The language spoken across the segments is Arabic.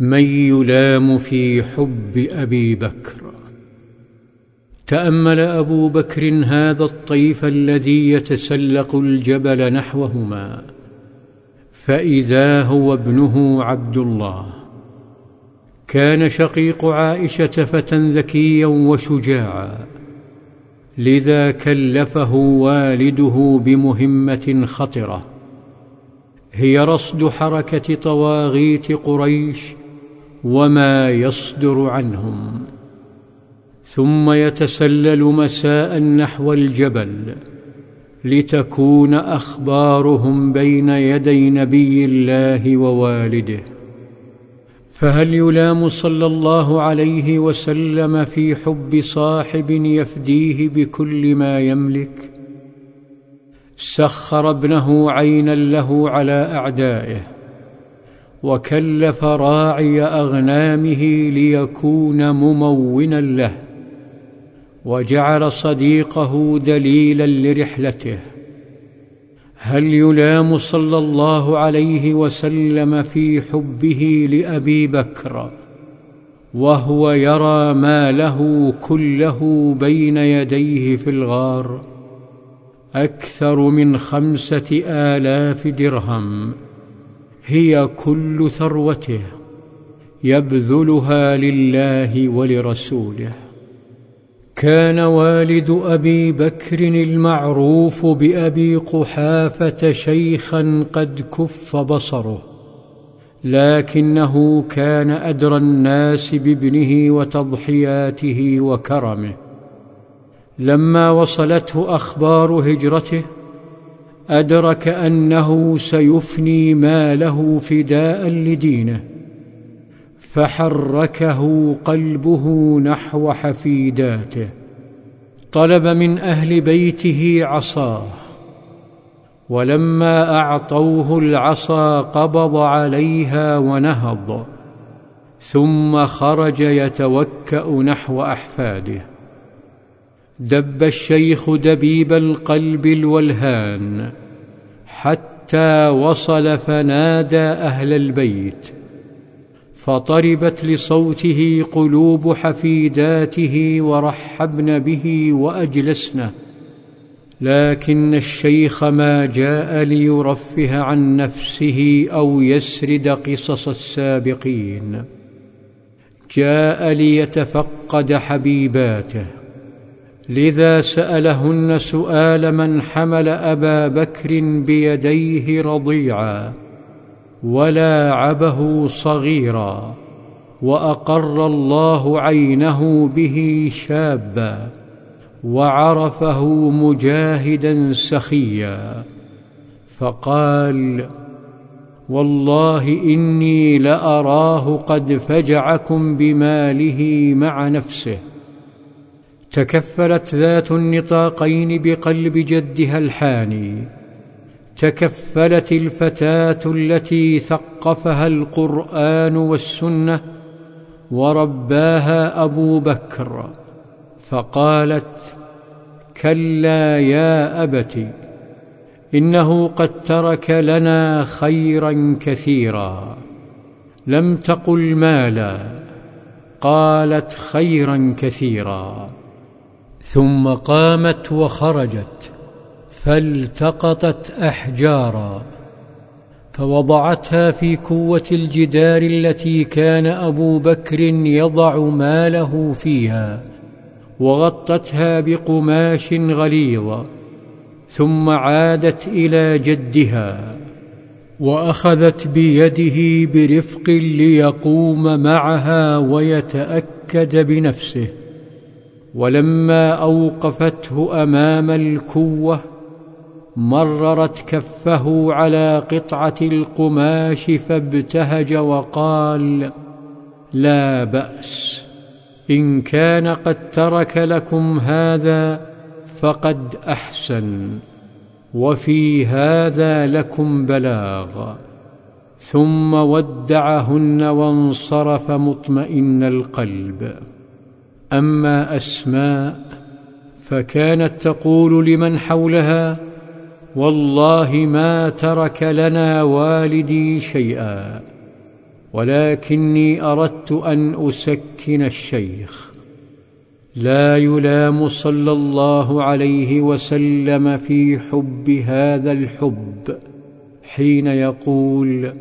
من يلام في حب أبي بكر. تأمل أبو بكر هذا الطيف الذي يتسلق الجبل نحوهما فإذا هو ابنه عبد الله. كان شقيق عائشة فتى ذكيا وشجاعا لذا كلفه والده بمهمة خطرة. هي رصد حركة طواغيت قريش وما يصدر عنهم. ثم يتسلل مساء نحو الجبل لتكون أخبارهم بين يدي نبي الله ووالده. فهل يلام صلى الله عليه وسلم في حب صاحب يفديه بكل ما يملك؟ سخر ابنه عينا له على أعدائه. وكلف راعي أغنامه ليكون ممونا له وجعل صديقه دليلا لرحلته. هل يلام صلى الله عليه وسلم في حبه لأبي بكر؟ وهو يرى ما له كله بين يديه في الغار أكثر من خمسة آلاف درهم. هي كل ثروته يبذلها لله ولرسوله. كان والد أبي بكر المعروف بأبي قحافة شيخا قد كف بصره لكنه كان أدرى الناس بابنه وتضحياته وكرمه. لما وصلته أخبار هجرته أدرك أنه سيفني ماله فداء لدينه فحركه قلبه نحو حفيداته. طلب من أهل بيته عصاه ولما أعطوه العصا قبض عليها ونهض ثم خرج يتوكأ نحو أحفاده. دب الشيخ دبيب القلب الولهان حتى وصل فنادى أهل البيت فطربت لصوته قلوب حفيداته ورحبن به وأجلسنه لكن الشيخ ما جاء ليرفه عن نفسه أو يسرد قصص السابقين جاء ليتفقد حبيباته. لذا سألهن سؤال من حمل أبا بكر بيديه رضيعا ولاعبه صغيرا وأقر الله عينه به شابا وعرفه مجاهدا سخيا فقال والله إني لأراه قد فجعكم بماله مع نفسه تكفلت ذات النطاقين بقلب جدها الحاني. تكفلت الفتاة التي ثقفها القرآن والسنة ورباها أبو بكر فقالت كلا يا أبت إنه قد ترك لنا خيرا كثيرا لم تقل مالا قالت خيرا كثيرا. ثم قامت وخرجت فالتقطت أحجارا فوضعتها في كوه الجدار التي كان أبو بكر يضع ماله فيها وغطتها بقماش غليظ ثم عادت إلى جدها وأخذت بيده برفق ليقوم معها ويتأكد بنفسه. ولما أوقفته أمام الكوة مررت كفه على قطعة القماش فابتهج وقال لا بأس إن كان قد ترك لكم هذا فقد أحسن وفي هذا لكم بلاغ. ثم ودعهن وانصرف مطمئن القلب. أما أسماء فكانت تقول لمن حولها والله ما ترك لنا والدي شيئا ولكني أردت أن أسكن الشيخ. لا يلام صلى الله عليه وسلم في حب هذا الحب حين يقول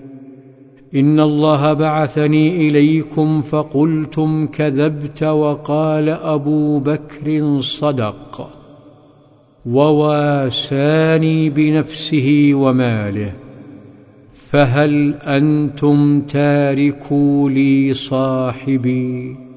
إن الله بعثني إليكم فقلتم كذبت وقال أبو بكر صدق وواساني بنفسه وماله فهل أنتم تاركوا لي صاحبي